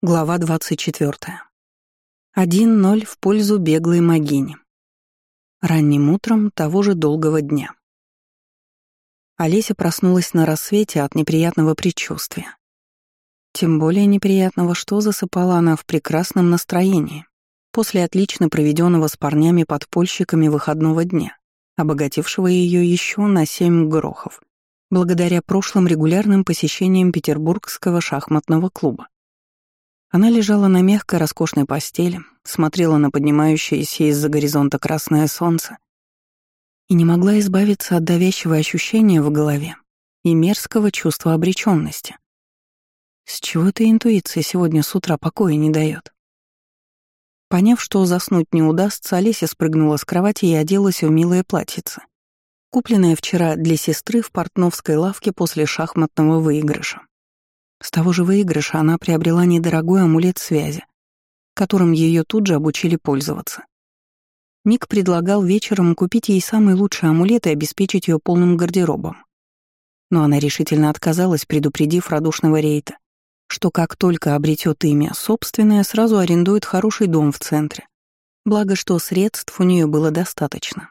Глава 24. 1-0 в пользу беглой могини. Ранним утром того же долгого дня. Олеся проснулась на рассвете от неприятного предчувствия. Тем более неприятного, что засыпала она в прекрасном настроении после отлично проведенного с парнями-подпольщиками выходного дня, обогатившего ее еще на семь грохов, благодаря прошлым регулярным посещениям Петербургского шахматного клуба. Она лежала на мягкой роскошной постели, смотрела на поднимающееся из-за горизонта красное солнце и не могла избавиться от давящего ощущения в голове и мерзкого чувства обреченности. С чего эта интуиция сегодня с утра покоя не дает? Поняв, что заснуть не удастся, Олеся спрыгнула с кровати и оделась в милое платьице, купленное вчера для сестры в портновской лавке после шахматного выигрыша. С того же выигрыша она приобрела недорогой амулет связи, которым ее тут же обучили пользоваться. Ник предлагал вечером купить ей самый лучший амулет и обеспечить ее полным гардеробом. Но она решительно отказалась, предупредив радушного рейта, что как только обретет имя собственное, сразу арендует хороший дом в центре. Благо, что средств у нее было достаточно.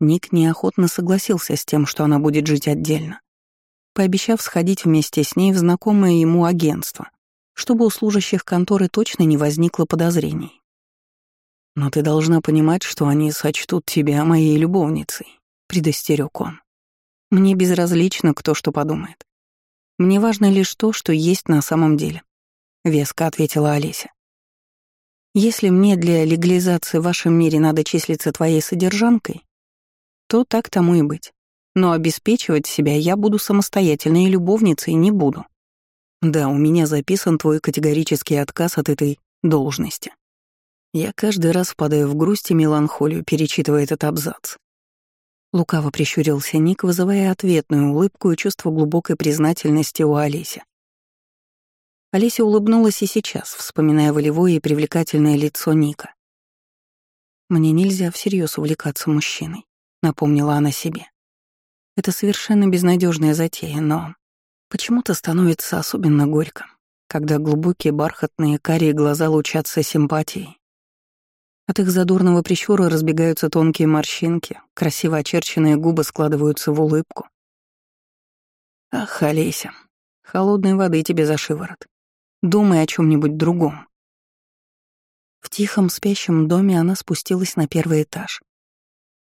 Ник неохотно согласился с тем, что она будет жить отдельно пообещав сходить вместе с ней в знакомое ему агентство, чтобы у служащих конторы точно не возникло подозрений. «Но ты должна понимать, что они сочтут тебя моей любовницей», — предостерег он. «Мне безразлично, кто что подумает. Мне важно лишь то, что есть на самом деле», — веско ответила Олеся. «Если мне для легализации в вашем мире надо числиться твоей содержанкой, то так тому и быть но обеспечивать себя я буду самостоятельно и любовницей не буду. Да, у меня записан твой категорический отказ от этой должности. Я каждый раз впадаю в грусть и меланхолию, перечитывая этот абзац. Лукаво прищурился Ник, вызывая ответную улыбку и чувство глубокой признательности у Олеси. Олеся улыбнулась и сейчас, вспоминая волевое и привлекательное лицо Ника. «Мне нельзя всерьез увлекаться мужчиной», — напомнила она себе. Это совершенно безнадежная затея, но почему-то становится особенно горько, когда глубокие бархатные карие глаза лучатся симпатией. От их задорного прищура разбегаются тонкие морщинки, красиво очерченные губы складываются в улыбку. Ах, Олеся, холодной воды тебе за шиворот. Думай о чем нибудь другом. В тихом спящем доме она спустилась на первый этаж.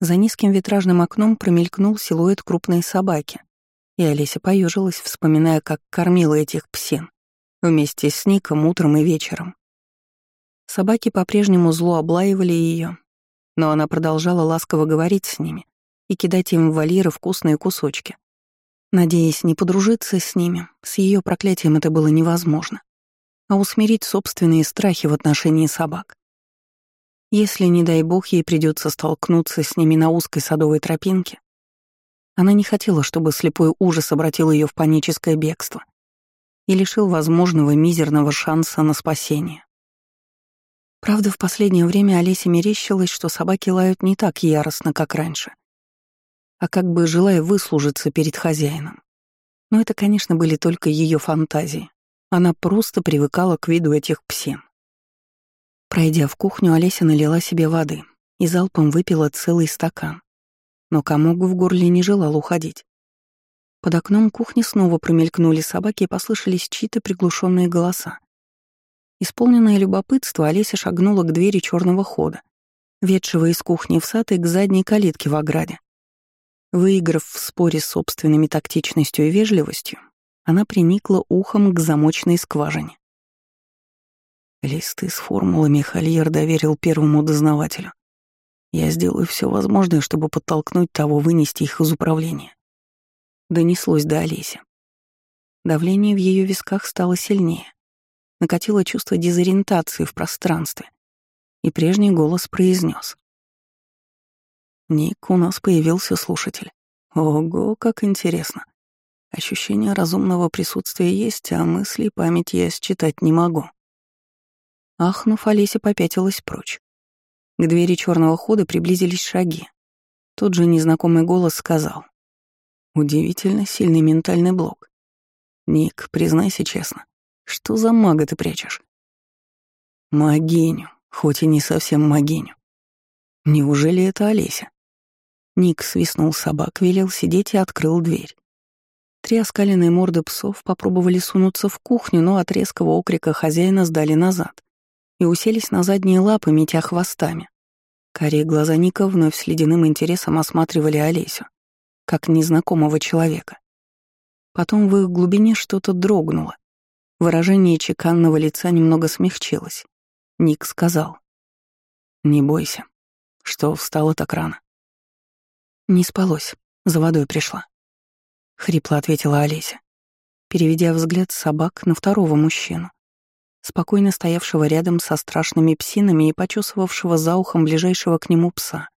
За низким витражным окном промелькнул силуэт крупной собаки, и Олеся поежилась, вспоминая, как кормила этих псин вместе с Ником утром и вечером. Собаки по-прежнему зло облаивали ее, но она продолжала ласково говорить с ними и кидать им в вольеры вкусные кусочки. Надеясь не подружиться с ними, с ее проклятием это было невозможно, а усмирить собственные страхи в отношении собак. Если, не дай бог, ей придется столкнуться с ними на узкой садовой тропинке, она не хотела, чтобы слепой ужас обратил ее в паническое бегство и лишил возможного мизерного шанса на спасение. Правда, в последнее время Олесе мерещилось, что собаки лают не так яростно, как раньше, а как бы желая выслужиться перед хозяином. Но это, конечно, были только ее фантазии. Она просто привыкала к виду этих псин. Пройдя в кухню, Олеся налила себе воды и залпом выпила целый стакан. Но комок в горле не желал уходить. Под окном кухни снова промелькнули собаки и послышались чьи-то приглушенные голоса. Исполненное любопытство, Олеся шагнула к двери черного хода, ведшего из кухни в сад и к задней калитке в ограде. Выиграв в споре с собственными тактичностью и вежливостью, она приникла ухом к замочной скважине. Листы с формулами Хольер доверил первому дознавателю. Я сделаю все возможное, чтобы подтолкнуть того вынести их из управления. Донеслось до Олеси. Давление в ее висках стало сильнее. Накатило чувство дезориентации в пространстве. И прежний голос произнес: «Ник, у нас появился слушатель. Ого, как интересно. Ощущение разумного присутствия есть, а мысли и память я считать не могу». Ахнув, Олеся попятилась прочь. К двери черного хода приблизились шаги. Тот же незнакомый голос сказал. «Удивительно сильный ментальный блок. Ник, признайся честно, что за мага ты прячешь? Магиню, хоть и не совсем магиню. Неужели это Олеся? Ник свистнул собак, велел сидеть и открыл дверь. Три оскаленные морды псов попробовали сунуться в кухню, но от резкого окрика хозяина сдали назад и уселись на задние лапы, метя хвостами. Карие глаза Ника вновь с ледяным интересом осматривали Олесю, как незнакомого человека. Потом в их глубине что-то дрогнуло. Выражение чеканного лица немного смягчилось. Ник сказал. «Не бойся. Что встала так рано?» «Не спалось. За водой пришла», — хрипло ответила Олеся, переведя взгляд собак на второго мужчину, спокойно стоявшего рядом со страшными псинами и почесывавшего за ухом ближайшего к нему пса.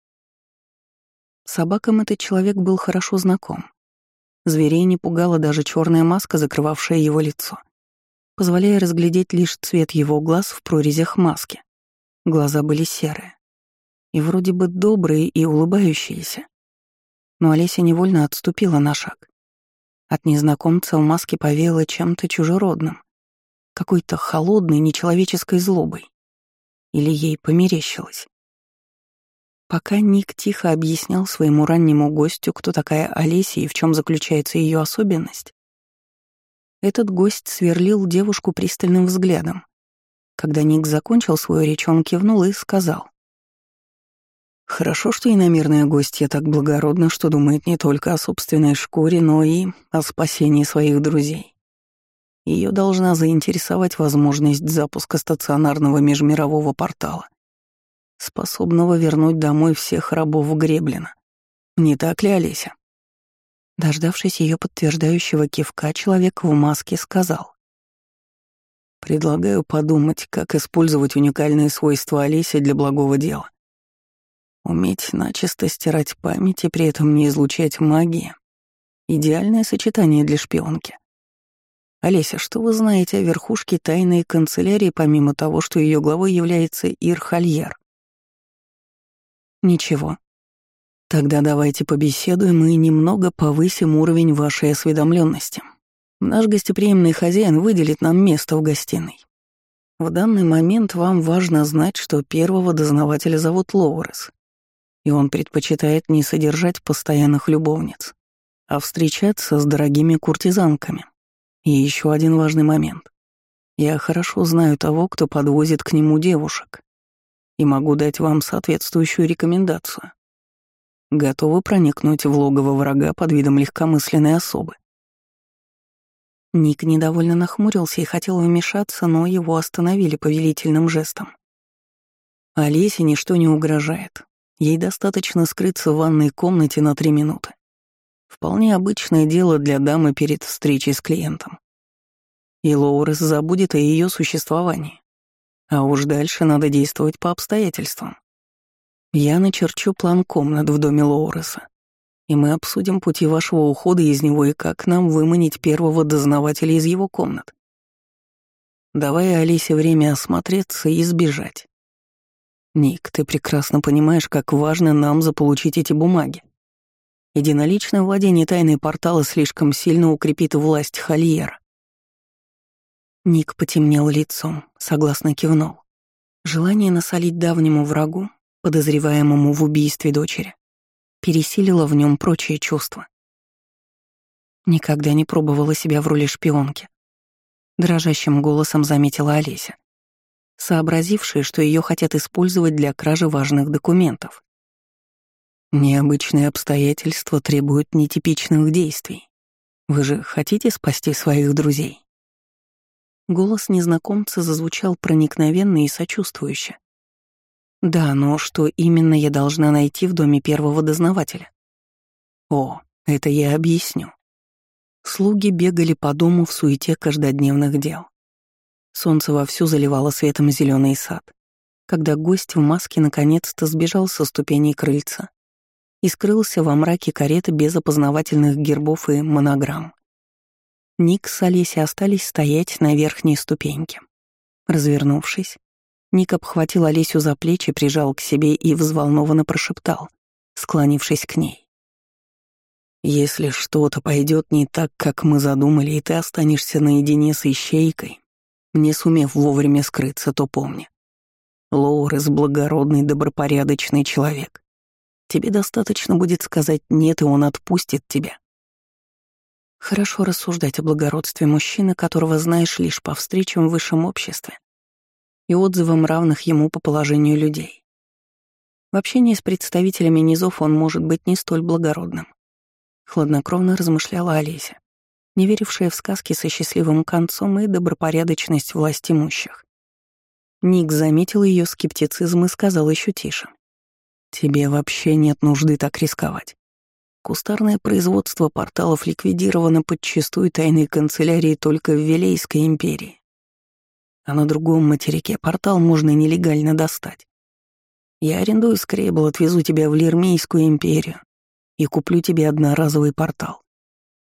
Собакам этот человек был хорошо знаком. Зверей не пугала даже черная маска, закрывавшая его лицо, позволяя разглядеть лишь цвет его глаз в прорезях маски. Глаза были серые и вроде бы добрые и улыбающиеся. Но Олеся невольно отступила на шаг. От незнакомца в маске повеяло чем-то чужеродным, какой-то холодной, нечеловеческой злобой. Или ей померещилось. Пока Ник тихо объяснял своему раннему гостю, кто такая Олеся и в чем заключается ее особенность, этот гость сверлил девушку пристальным взглядом. Когда Ник закончил свою речь, он кивнул и сказал. «Хорошо, что иномерная гостья так благородна, что думает не только о собственной шкуре, но и о спасении своих друзей. Ее должна заинтересовать возможность запуска стационарного межмирового портала, способного вернуть домой всех рабов Греблина. Не так ли, Олеся? Дождавшись ее подтверждающего кивка, человек в маске сказал. «Предлагаю подумать, как использовать уникальные свойства Олеси для благого дела. Уметь начисто стирать память и при этом не излучать магии — идеальное сочетание для шпионки. «Олеся, что вы знаете о верхушке тайной канцелярии, помимо того, что ее главой является Ир Хольер?» «Ничего. Тогда давайте побеседуем и немного повысим уровень вашей осведомленности. Наш гостеприимный хозяин выделит нам место в гостиной. В данный момент вам важно знать, что первого дознавателя зовут Лоурес, и он предпочитает не содержать постоянных любовниц, а встречаться с дорогими куртизанками. И еще один важный момент. Я хорошо знаю того, кто подвозит к нему девушек, и могу дать вам соответствующую рекомендацию. Готовы проникнуть в логово врага под видом легкомысленной особы. Ник недовольно нахмурился и хотел вмешаться, но его остановили повелительным жестом. Олесе ничто не угрожает. Ей достаточно скрыться в ванной комнате на три минуты. Вполне обычное дело для дамы перед встречей с клиентом. И Лоурес забудет о ее существовании. А уж дальше надо действовать по обстоятельствам. Я начерчу план комнат в доме Лоуреса, и мы обсудим пути вашего ухода из него и как нам выманить первого дознавателя из его комнат. Давай Алисе время осмотреться и сбежать. Ник, ты прекрасно понимаешь, как важно нам заполучить эти бумаги. Единоличное владение тайной портала слишком сильно укрепит власть Хольера. Ник потемнел лицом, согласно кивнул. Желание насолить давнему врагу, подозреваемому в убийстве дочери, пересилило в нем прочие чувства. Никогда не пробовала себя в роли шпионки. Дрожащим голосом заметила Олеся, сообразившая, что ее хотят использовать для кражи важных документов. Необычные обстоятельства требуют нетипичных действий. Вы же хотите спасти своих друзей? Голос незнакомца зазвучал проникновенно и сочувствующе. Да, но что именно я должна найти в доме первого дознавателя? О, это я объясню. Слуги бегали по дому в суете каждодневных дел. Солнце вовсю заливало светом зеленый сад, когда гость в маске наконец-то сбежал со ступеней крыльца и скрылся во мраке кареты без опознавательных гербов и монограмм. Ник с Олесей остались стоять на верхней ступеньке. Развернувшись, Ник обхватил Олесю за плечи, прижал к себе и взволнованно прошептал, склонившись к ней. «Если что-то пойдет не так, как мы задумали, и ты останешься наедине с ищейкой, не сумев вовремя скрыться, то помни, Лоурес — благородный, добропорядочный человек. Тебе достаточно будет сказать «нет», и он отпустит тебя. Хорошо рассуждать о благородстве мужчины, которого знаешь лишь по встречам в высшем обществе и отзывам равных ему по положению людей. В общении с представителями низов он может быть не столь благородным. Хладнокровно размышляла Олеся, не верившая в сказки со счастливым концом и добропорядочность власть имущих. Ник заметил ее скептицизм и сказал еще тише. «Тебе вообще нет нужды так рисковать. Кустарное производство порталов ликвидировано подчастую тайной канцелярии только в Вилейской империи. А на другом материке портал можно нелегально достать. Я арендую скребл, отвезу тебя в Лирмейскую империю и куплю тебе одноразовый портал.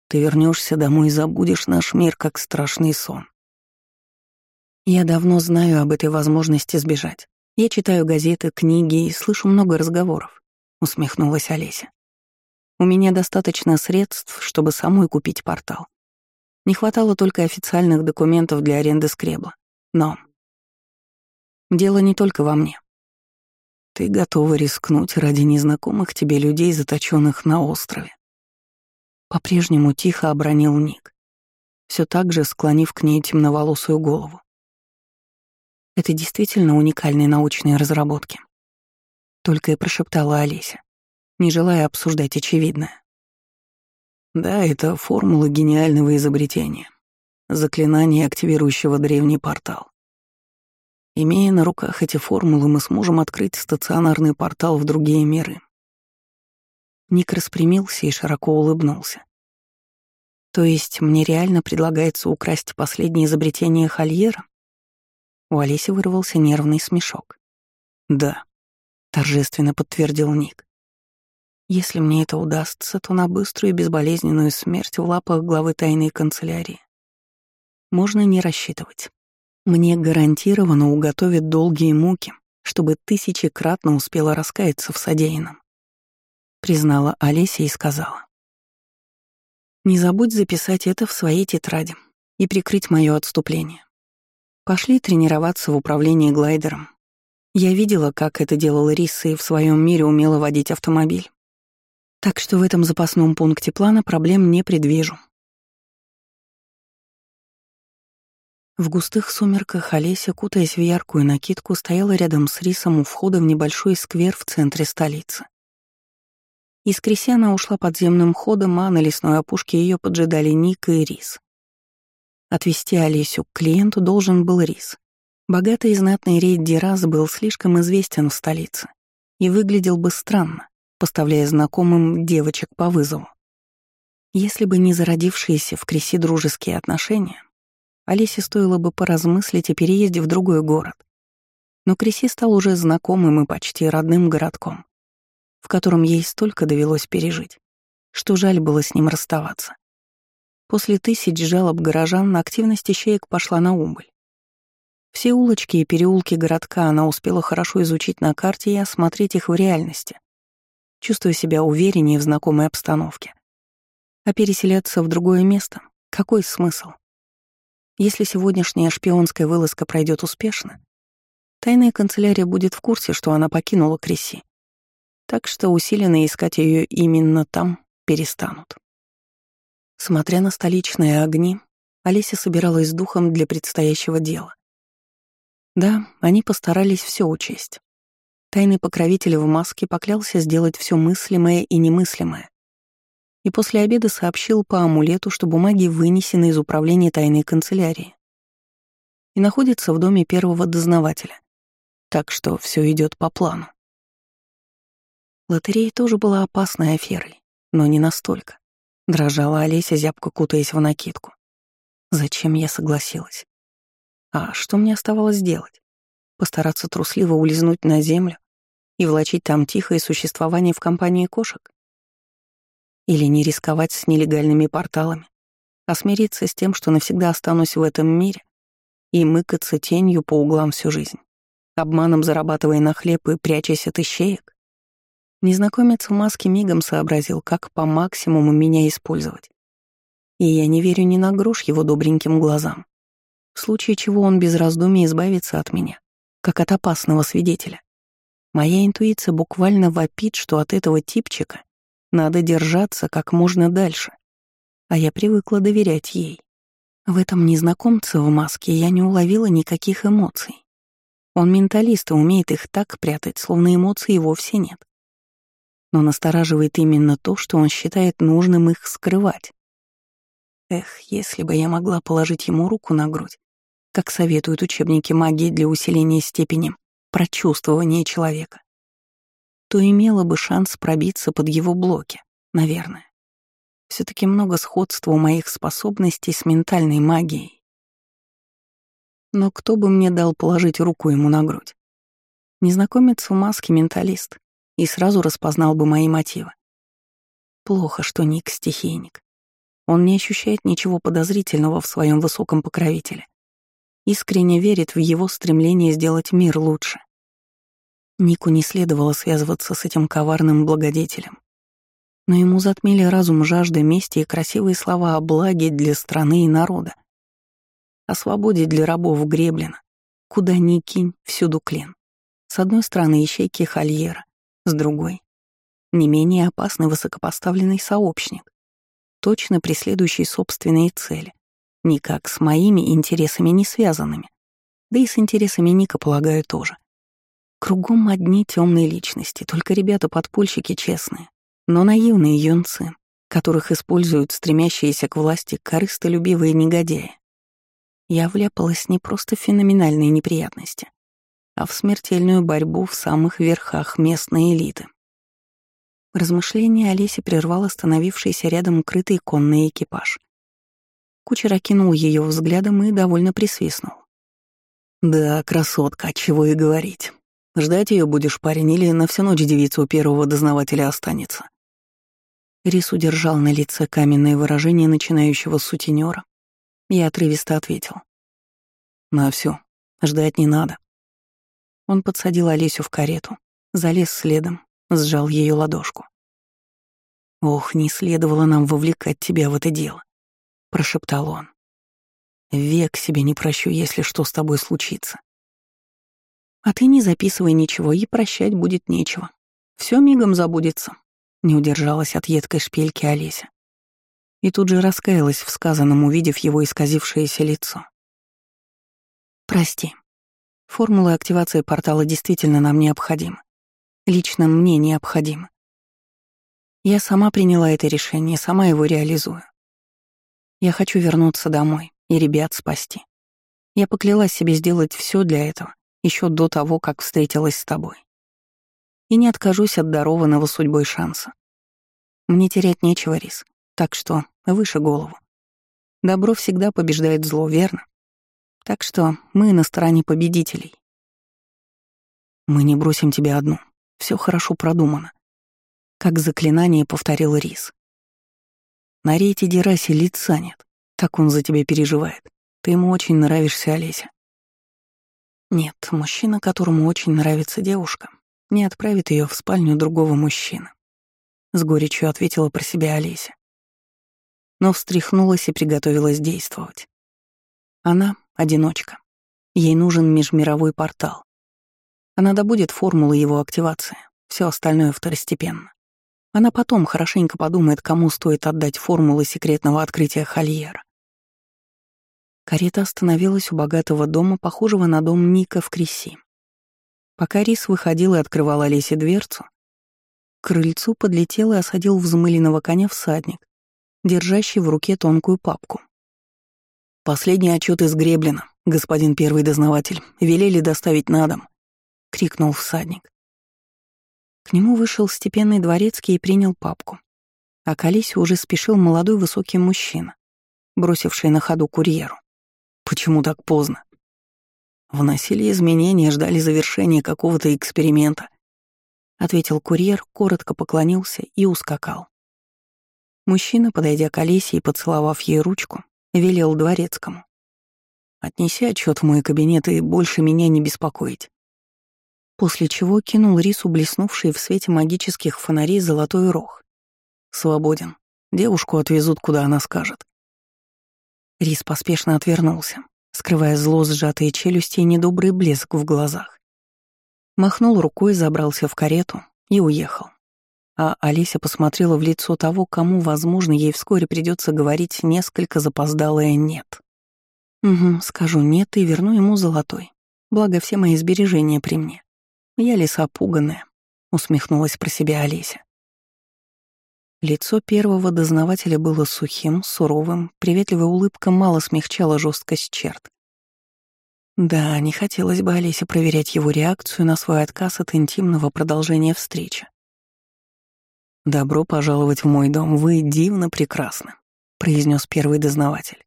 Ты вернешься домой и забудешь наш мир как страшный сон. Я давно знаю об этой возможности сбежать. Я читаю газеты, книги и слышу много разговоров, усмехнулась Олеся. У меня достаточно средств, чтобы самой купить портал. Не хватало только официальных документов для аренды скребла. Но дело не только во мне. Ты готова рискнуть ради незнакомых тебе людей, заточенных на острове. По-прежнему тихо обронил Ник, все так же склонив к ней темноволосую голову. Это действительно уникальные научные разработки. Только и прошептала Олеся не желая обсуждать очевидное. Да, это формула гениального изобретения. Заклинание, активирующего древний портал. Имея на руках эти формулы, мы сможем открыть стационарный портал в другие миры. Ник распрямился и широко улыбнулся. То есть мне реально предлагается украсть последнее изобретение Хольера? У Олеси вырвался нервный смешок. Да, торжественно подтвердил Ник. Если мне это удастся, то на быструю и безболезненную смерть в лапах главы тайной канцелярии можно не рассчитывать. Мне гарантированно уготовят долгие муки, чтобы тысячекратно успела раскаяться в содеянном. Признала Олеся и сказала. Не забудь записать это в своей тетради и прикрыть мое отступление. Пошли тренироваться в управлении глайдером. Я видела, как это делала Риса и в своем мире умела водить автомобиль. Так что в этом запасном пункте плана проблем не предвижу. В густых сумерках Олеся, кутаясь в яркую накидку, стояла рядом с Рисом у входа в небольшой сквер в центре столицы. Из Кресена ушла подземным ходом, а на лесной опушке ее поджидали Ника и Рис. Отвезти Олесю к клиенту должен был Рис. Богатый и знатный рейд Дирас был слишком известен в столице и выглядел бы странно, поставляя знакомым девочек по вызову. Если бы не зародившиеся в Креси дружеские отношения, Олесе стоило бы поразмыслить о переезде в другой город. Но Креси стал уже знакомым и почти родным городком, в котором ей столько довелось пережить, что жаль было с ним расставаться. После тысяч жалоб горожан активность ищеек пошла на убыль. Все улочки и переулки городка она успела хорошо изучить на карте и осмотреть их в реальности чувствуя себя увереннее в знакомой обстановке. А переселяться в другое место — какой смысл? Если сегодняшняя шпионская вылазка пройдет успешно, тайная канцелярия будет в курсе, что она покинула Креси. Так что усиленно искать ее именно там перестанут. Смотря на столичные огни, Олеся собиралась с духом для предстоящего дела. Да, они постарались все учесть. Тайный покровитель в маске поклялся сделать все мыслимое и немыслимое. И после обеда сообщил по амулету, что бумаги вынесены из управления тайной канцелярии и находятся в доме первого дознавателя. Так что все идет по плану. Лотерея тоже была опасной аферой, но не настолько. Дрожала Олеся, зябко кутаясь в накидку. Зачем я согласилась? А что мне оставалось делать? Постараться трусливо улизнуть на землю и влачить там тихое существование в компании кошек? Или не рисковать с нелегальными порталами, а смириться с тем, что навсегда останусь в этом мире и мыкаться тенью по углам всю жизнь, обманом зарабатывая на хлеб и прячась от ищеек? Незнакомец в маске мигом сообразил, как по максимуму меня использовать. И я не верю ни на грош его добреньким глазам. В случае чего он без раздумий избавится от меня, как от опасного свидетеля. Моя интуиция буквально вопит, что от этого типчика надо держаться как можно дальше. А я привыкла доверять ей. В этом незнакомце в маске я не уловила никаких эмоций. Он менталист и умеет их так прятать, словно эмоций вовсе нет. Но настораживает именно то, что он считает нужным их скрывать. Эх, если бы я могла положить ему руку на грудь, как советуют учебники магии для усиления степени прочувствования человека, то имела бы шанс пробиться под его блоки, наверное. все таки много сходства у моих способностей с ментальной магией. Но кто бы мне дал положить руку ему на грудь? Незнакомец в маске менталист и сразу распознал бы мои мотивы. Плохо, что Ник — стихийник. Он не ощущает ничего подозрительного в своем высоком покровителе. Искренне верит в его стремление сделать мир лучше. Нику не следовало связываться с этим коварным благодетелем. Но ему затмили разум жажда мести и красивые слова о благе для страны и народа о свободе для рабов Греблина. Куда ни кинь, всюду клин. С одной стороны ищейки Хольера, с другой — не менее опасный высокопоставленный сообщник, точно преследующий собственные цели, никак с моими интересами не связанными, да и с интересами Ника, полагаю, тоже. Кругом одни темные личности, только ребята-подпольщики честные, но наивные юнцы, которых используют стремящиеся к власти корыстолюбивые негодяи я вляпалась не просто в феноменальные неприятности, а в смертельную борьбу в самых верхах местной элиты. Размышление Олеси прервал остановившийся рядом укрытый конный экипаж. Кучер окинул ее взглядом и довольно присвистнул. «Да, красотка, чего и говорить. Ждать ее будешь, парень, или на всю ночь девица у первого дознавателя останется?» Рис удержал на лице каменное выражение начинающего сутенера я отрывисто ответил. «На все, ждать не надо». Он подсадил Олесю в карету, залез следом, сжал ее ладошку. «Ох, не следовало нам вовлекать тебя в это дело», — прошептал он. «Век себе не прощу, если что с тобой случится». «А ты не записывай ничего, и прощать будет нечего. Все мигом забудется», — не удержалась от едкой шпильки Олеся и тут же раскаялась в сказанном, увидев его исказившееся лицо. «Прости. Формула активации портала действительно нам необходима. Лично мне необходима. Я сама приняла это решение, сама его реализую. Я хочу вернуться домой и ребят спасти. Я поклялась себе сделать все для этого, еще до того, как встретилась с тобой. И не откажусь от дарованного судьбой шанса. Мне терять нечего, Рис. Так что выше голову. Добро всегда побеждает зло, верно? Так что мы на стороне победителей. Мы не бросим тебя одну. Все хорошо продумано. Как заклинание повторил Рис. На рейте Дерасе лица нет. Так он за тебя переживает. Ты ему очень нравишься, Олеся. Нет, мужчина, которому очень нравится девушка, не отправит ее в спальню другого мужчины. С горечью ответила про себя Олеся но встряхнулась и приготовилась действовать. Она — одиночка. Ей нужен межмировой портал. Она добудет формулы его активации, все остальное второстепенно. Она потом хорошенько подумает, кому стоит отдать формулы секретного открытия Хольера. Карета остановилась у богатого дома, похожего на дом Ника в Креси. Пока Рис выходил и открывал Олесе дверцу, к крыльцу подлетел и осадил взмыленного коня всадник держащий в руке тонкую папку. «Последний отчет из Греблина, господин первый дознаватель, велели доставить на дом», — крикнул всадник. К нему вышел степенный дворецкий и принял папку. А к Алисе уже спешил молодой высокий мужчина, бросивший на ходу курьеру. «Почему так поздно?» «Вносили изменения, ждали завершения какого-то эксперимента», — ответил курьер, коротко поклонился и ускакал. Мужчина, подойдя к Олесе и поцеловав ей ручку, велел дворецкому. «Отнеси отчет в мой кабинет и больше меня не беспокоить». После чего кинул рису блеснувший в свете магических фонарей золотой рог. «Свободен. Девушку отвезут, куда она скажет». Рис поспешно отвернулся. скрывая зло сжатые челюсти и недобрый блеск в глазах. Махнул рукой, забрался в карету и уехал. А Олеся посмотрела в лицо того, кому, возможно, ей вскоре придется говорить несколько запоздалое «нет». «Угу, скажу «нет» и верну ему золотой. Благо, все мои сбережения при мне. Я лиса пуганая», — усмехнулась про себя Олеся. Лицо первого дознавателя было сухим, суровым, приветливая улыбка мало смягчала жесткость черт. Да, не хотелось бы Олесе проверять его реакцию на свой отказ от интимного продолжения встречи. «Добро пожаловать в мой дом, вы дивно прекрасны», — произнес первый дознаватель.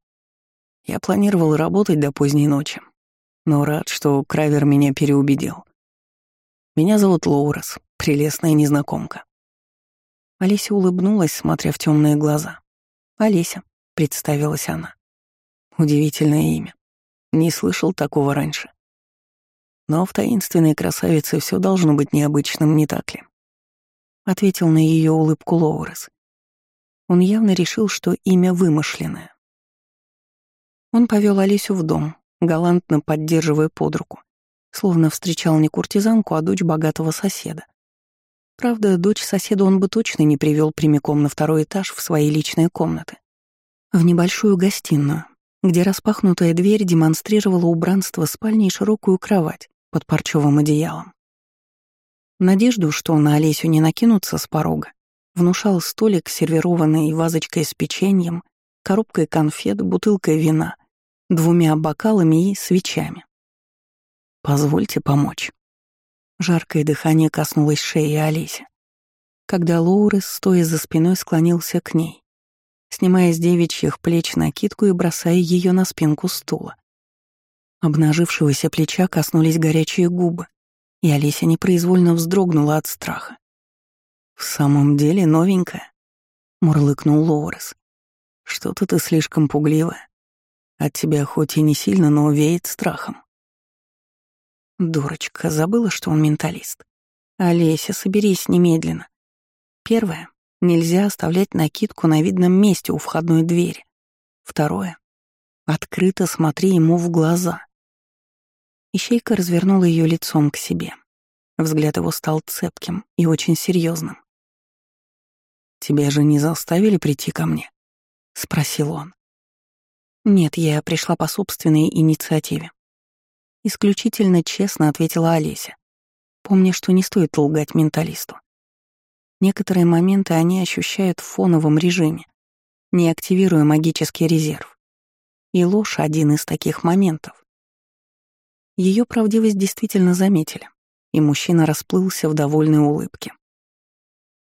«Я планировал работать до поздней ночи, но рад, что Кравер меня переубедил. Меня зовут Лоурес, прелестная незнакомка. Олеся улыбнулась, смотря в темные глаза. «Олеся», — представилась она. Удивительное имя. Не слышал такого раньше. Но в таинственной красавице все должно быть необычным, не так ли? Ответил на ее улыбку Лоурес. Он явно решил, что имя вымышленное. Он повел Олесю в дом, галантно поддерживая под руку, словно встречал не куртизанку, а дочь богатого соседа. Правда, дочь соседа он бы точно не привел прямиком на второй этаж в свои личные комнаты. В небольшую гостиную, где распахнутая дверь демонстрировала убранство спальни и широкую кровать под парчевым одеялом. Надежду, что на Олесю не накинутся с порога, внушал столик, сервированный вазочкой с печеньем, коробкой конфет, бутылкой вина, двумя бокалами и свечами. «Позвольте помочь». Жаркое дыхание коснулось шеи Олеси. Когда Лоурес, стоя за спиной, склонился к ней, снимая с девичьих плеч накидку и бросая ее на спинку стула. Обнажившегося плеча коснулись горячие губы, и Олеся непроизвольно вздрогнула от страха. «В самом деле новенькая?» — мурлыкнул Лоурес. «Что-то ты слишком пугливая. От тебя хоть и не сильно, но веет страхом». Дурочка, забыла, что он менталист. Олеся, соберись немедленно. Первое. Нельзя оставлять накидку на видном месте у входной двери. Второе. Открыто смотри ему в глаза. Ищейка развернула ее лицом к себе. Взгляд его стал цепким и очень серьезным. «Тебя же не заставили прийти ко мне?» — спросил он. «Нет, я пришла по собственной инициативе. Исключительно честно ответила Олеся, помня, что не стоит лгать менталисту. Некоторые моменты они ощущают в фоновом режиме, не активируя магический резерв. И ложь — один из таких моментов. Ее правдивость действительно заметили, и мужчина расплылся в довольной улыбке.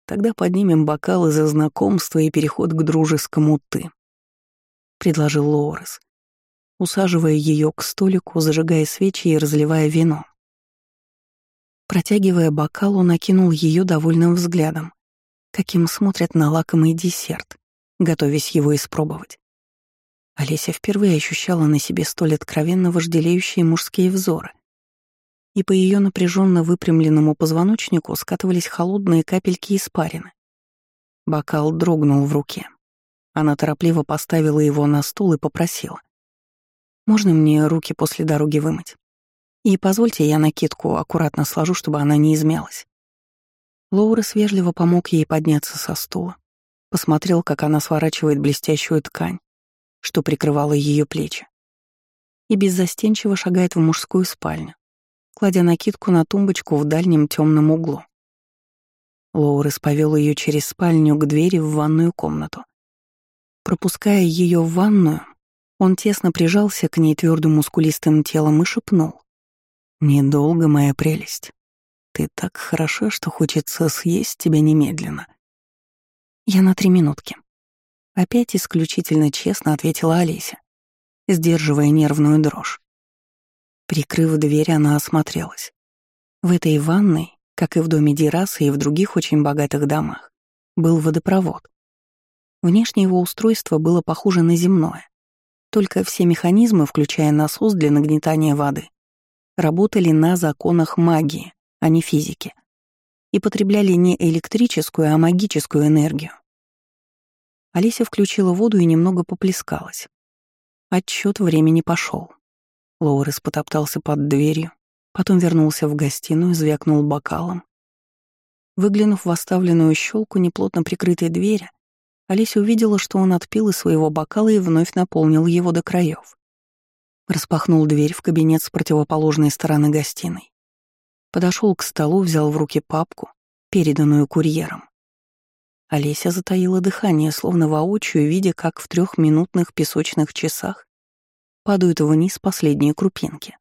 Тогда поднимем бокалы за знакомство и переход к дружескому «ты», — предложил Лоурес усаживая ее к столику, зажигая свечи и разливая вино. Протягивая бокал, он окинул ее довольным взглядом, каким смотрят на лакомый десерт, готовясь его испробовать. Олеся впервые ощущала на себе столь откровенно вожделеющие мужские взоры. И по ее напряженно выпрямленному позвоночнику скатывались холодные капельки испарины. Бокал дрогнул в руке. Она торопливо поставила его на стол и попросила. Можно мне руки после дороги вымыть? И позвольте, я накидку аккуратно сложу, чтобы она не измялась. Лоурес вежливо помог ей подняться со стула. Посмотрел, как она сворачивает блестящую ткань, что прикрывала ее плечи. И беззастенчиво шагает в мужскую спальню, кладя накидку на тумбочку в дальнем темном углу. Лоурес повел ее через спальню к двери в ванную комнату. Пропуская ее в ванную, он тесно прижался к ней твердым мускулистым телом и шепнул. «Недолго, моя прелесть. Ты так хороша, что хочется съесть тебя немедленно». «Я на три минутки». Опять исключительно честно ответила Олеся, сдерживая нервную дрожь. Прикрыв дверь, она осмотрелась. В этой ванной, как и в доме Дираса и в других очень богатых домах, был водопровод. Внешнее его устройство было похоже на земное. Только все механизмы, включая насос для нагнетания воды, работали на законах магии, а не физики, и потребляли не электрическую, а магическую энергию. Олеся включила воду и немного поплескалась. Отчет времени пошел. Лоурес потоптался под дверью, потом вернулся в гостиную, звякнул бокалом. Выглянув в оставленную щелку неплотно прикрытой двери, Олеся увидела, что он отпил из своего бокала и вновь наполнил его до краев. Распахнул дверь в кабинет с противоположной стороны гостиной. Подошел к столу, взял в руки папку, переданную курьером. Олеся затаила дыхание, словно воочию, видя, как в трехминутных песочных часах падают вниз последние крупинки.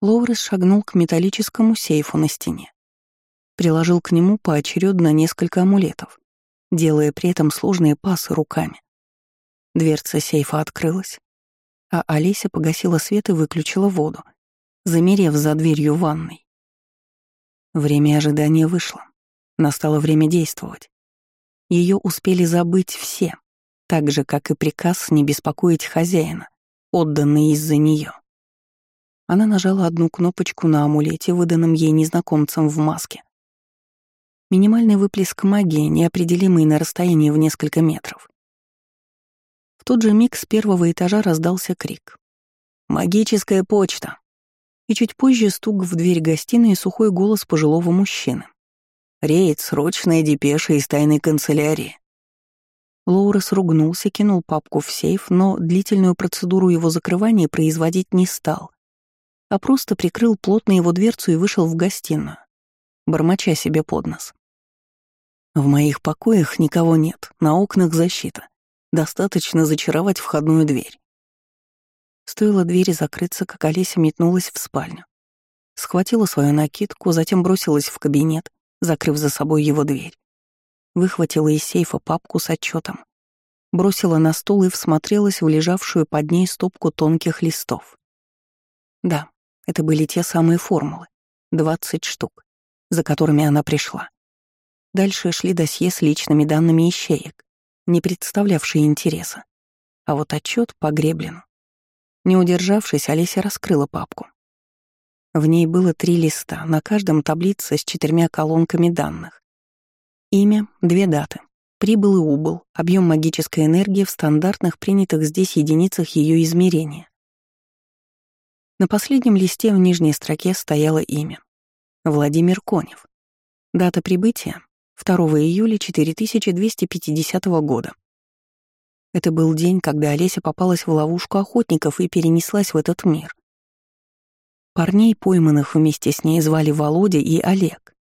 Лоурес шагнул к металлическому сейфу на стене. Приложил к нему поочередно несколько амулетов, делая при этом сложные пасы руками. Дверца сейфа открылась, а Олеся погасила свет и выключила воду, замерев за дверью ванной. Время ожидания вышло. Настало время действовать. Ее успели забыть все, так же, как и приказ не беспокоить хозяина, отданный из-за нее. Она нажала одну кнопочку на амулете, выданном ей незнакомцем в маске. Минимальный выплеск магии, неопределимый на расстоянии в несколько метров. В тот же миг с первого этажа раздался крик. «Магическая почта!» И чуть позже стук в дверь гостиной и сухой голос пожилого мужчины. «Рейд, срочная депеша из тайной канцелярии». Лоурес ругнулся, кинул папку в сейф, но длительную процедуру его закрывания производить не стал, а просто прикрыл плотно его дверцу и вышел в гостиную, бормоча себе под нос. В моих покоях никого нет, на окнах защита. Достаточно зачаровать входную дверь. Стоило двери закрыться, как Олеся метнулась в спальню. Схватила свою накидку, затем бросилась в кабинет, закрыв за собой его дверь. Выхватила из сейфа папку с отчетом, бросила на стол и всмотрелась в лежавшую под ней стопку тонких листов. Да, это были те самые формулы, 20 штук, за которыми она пришла. Дальше шли досье с личными данными ищеек, не представлявшие интереса. А вот отчет по Греблину. Не удержавшись, Олеся раскрыла папку. В ней было три листа, на каждом таблица с четырьмя колонками данных. Имя, две даты, прибыл и убыл, объем магической энергии в стандартных принятых здесь единицах ее измерения. На последнем листе в нижней строке стояло имя. Владимир Конев. Дата прибытия — 2 июля 4250 года. Это был день, когда Олеся попалась в ловушку охотников и перенеслась в этот мир. Парней, пойманных вместе с ней, звали Володя и Олег.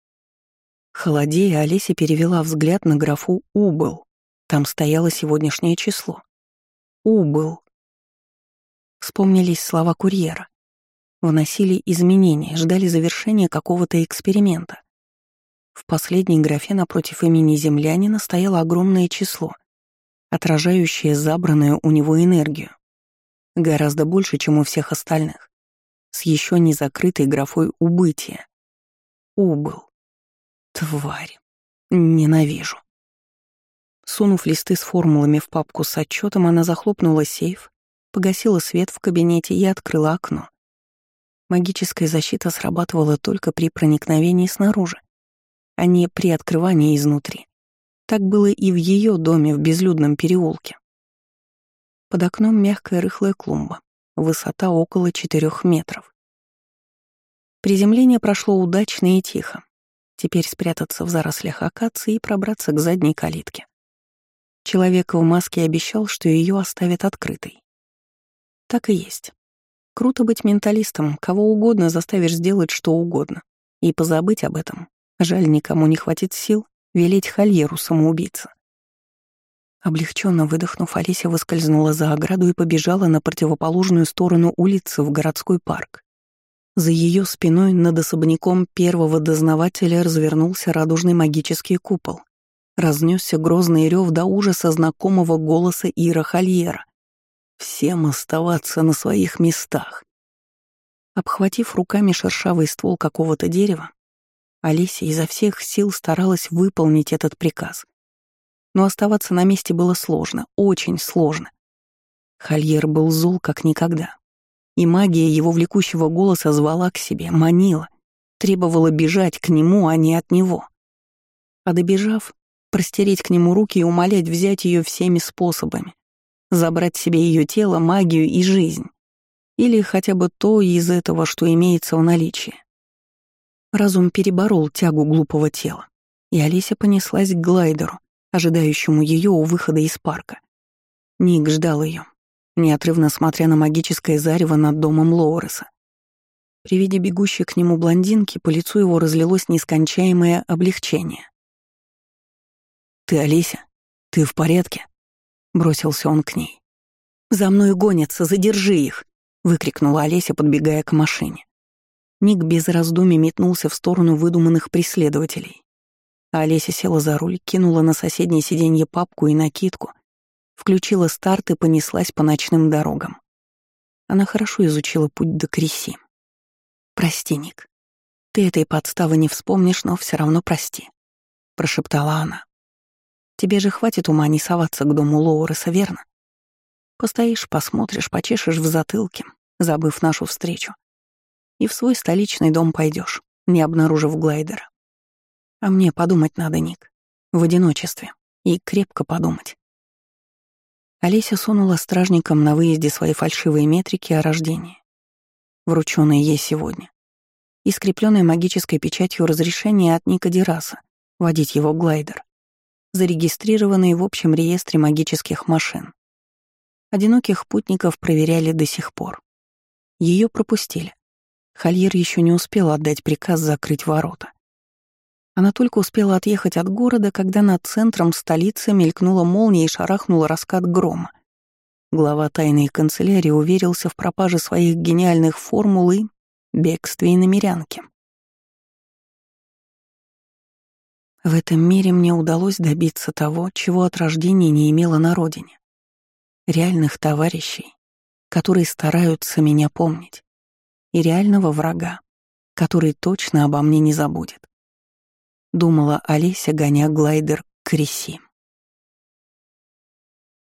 Холодея, Олеся перевела взгляд на графу «Убыл». Там стояло сегодняшнее число. «Убыл». Вспомнились слова курьера вносили изменения, ждали завершения какого-то эксперимента. В последней графе напротив имени землянина стояло огромное число, отражающее забранную у него энергию. Гораздо больше, чем у всех остальных. С еще не закрытой графой «убытие». Убыл. Тварь. Ненавижу. Сунув листы с формулами в папку с отчетом, она захлопнула сейф, погасила свет в кабинете и открыла окно. Магическая защита срабатывала только при проникновении снаружи, а не при открывании изнутри. Так было и в ее доме в безлюдном переулке. Под окном мягкая рыхлая клумба, высота около четырех метров. Приземление прошло удачно и тихо. Теперь спрятаться в зарослях акации и пробраться к задней калитке. Человек в маске обещал, что ее оставят открытой. Так и есть. Круто быть менталистом, кого угодно заставишь сделать что угодно. И позабыть об этом. Жаль, никому не хватит сил велеть Хольеру самоубийца. Облегченно выдохнув, Олеся выскользнула за ограду и побежала на противоположную сторону улицы в городской парк. За ее спиной над особняком первого дознавателя развернулся радужный магический купол. Разнесся грозный рев до ужаса знакомого голоса Ира Хольера. Всем оставаться на своих местах. Обхватив руками шершавый ствол какого-то дерева, Алисия изо всех сил старалась выполнить этот приказ. Но оставаться на месте было сложно, очень сложно. Хольер был зол как никогда. И магия его влекущего голоса звала к себе, манила, требовала бежать к нему, а не от него. А добежав, простереть к нему руки и умолять взять ее всеми способами, забрать себе ее тело, магию и жизнь. Или хотя бы то из этого, что имеется в наличии. Разум переборол тягу глупого тела, и Олеся понеслась к глайдеру, ожидающему ее у выхода из парка. Ник ждал ее, неотрывно смотря на магическое зарево над домом Лоуреса. При виде бегущей к нему блондинки по лицу его разлилось нескончаемое облегчение. «Ты Олеся? Ты в порядке?» — бросился он к ней. «За мной гонятся, задержи их!» — выкрикнула Олеся, подбегая к машине. Ник без раздумий метнулся в сторону выдуманных преследователей. А Олеся села за руль, кинула на соседнее сиденье папку и накидку, включила старт и понеслась по ночным дорогам. Она хорошо изучила путь до Креси. «Прости, Ник. Ты этой подставы не вспомнишь, но все равно прости», — прошептала она. «Тебе же хватит ума не соваться к дому Лоуреса, верно? Постоишь, посмотришь, почешешь в затылке, забыв нашу встречу и в свой столичный дом пойдешь, не обнаружив глайдера. А мне подумать надо, Ник, в одиночестве, и крепко подумать. Олеся сунула стражникам на выезде свои фальшивые метрики о рождении, врученные ей сегодня, и скрепленные магической печатью разрешение от Ника Дераса водить его глайдер, зарегистрированный в общем реестре магических машин. Одиноких путников проверяли до сих пор. Ее пропустили. Хольер еще не успел отдать приказ закрыть ворота. Она только успела отъехать от города, когда над центром столицы мелькнула молния и шарахнула раскат грома. Глава тайной канцелярии уверился в пропаже своих гениальных формул и бегстве и намерянке. В этом мире мне удалось добиться того, чего от рождения не имела на родине. Реальных товарищей, которые стараются меня помнить и реального врага, который точно обо мне не забудет. Думала Олеся, гоня глайдер к Креси.